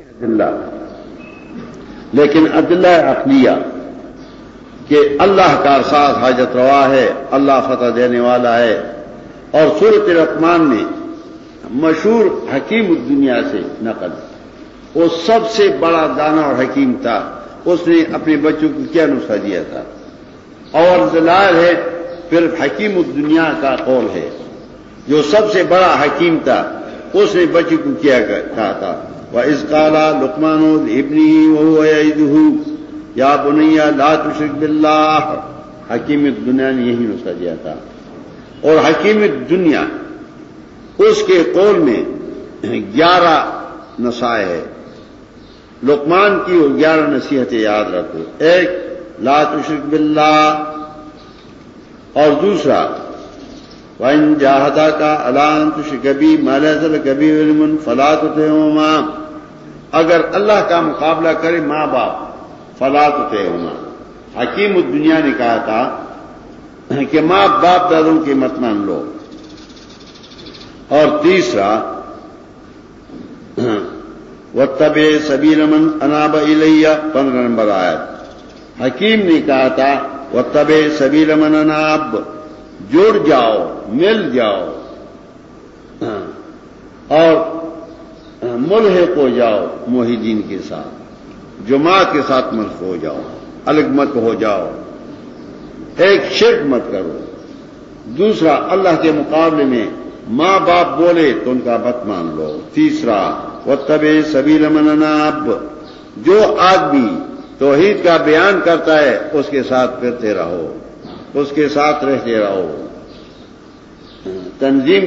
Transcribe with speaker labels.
Speaker 1: اللہ لیکن عدلہ عقلیہ کہ اللہ کا احساس حاجت روا ہے، اللہ فتح دینے والا ہے۔ اور صورت رحمان نے مشہور حکیم دنیا سے نقل۔ وہ سب سے بڑا دانا اور حکیم تھا۔ اس نے اپنے بچوں کو کیا نسخہ دیا تھا؟ اور ظاہر ہے پھر حکیم الدنیا کا قول ہے۔ جو سب سے بڑا حکیم تھا، اس نے بچوں کو کیا کہا تھا؟ وہ اس کالا لکمان ابنی یا بنیا لا تشرک باللہ حکیم دنیا نے یہی نسخہ دیا تھا۔ اور حکیم دنیا اس کے قول میں گیارہ نسائے ہے لکمان کی وہ گیارہ نصیحتیں یاد رکھو۔ ایک، لا تشرک باللہ اور دوسرا وائن جاہدا کا علام تش کبھی مال کبھی علم فلاط ہوتے ماں اگر اللہ کا مقابلہ کرے ماں باپ فلاط ہوتے ہونا حکیم دنیا نے کہا تھا کہ ماں باپ دادوں کی مت مان لو۔ اور تیسرا و تب سبھی رمن اناب الیہ، پندرہ نمبر آیا حکیم نے کہا تھا وہ تب سبھی رمن اناب۔ جڑ جاؤ، مل جاؤ۔ اور ملحق ہو جاؤ محدین کے ساتھ، جماعت کے ساتھ ملک ہو جاؤ الگ مت ہو جاؤ، ایک شرک مت کرو۔ دوسرا، اللہ کے مقابلے میں ماں باپ بولے تو ان کا مت مان لو۔ تیسرا وہ تب سبھی رمن اب جو آدمی توحید کا بیان کرتا ہے، اس کے ساتھ پھرتے رہو، اس کے ساتھ رہتے رہو۔ تنظیم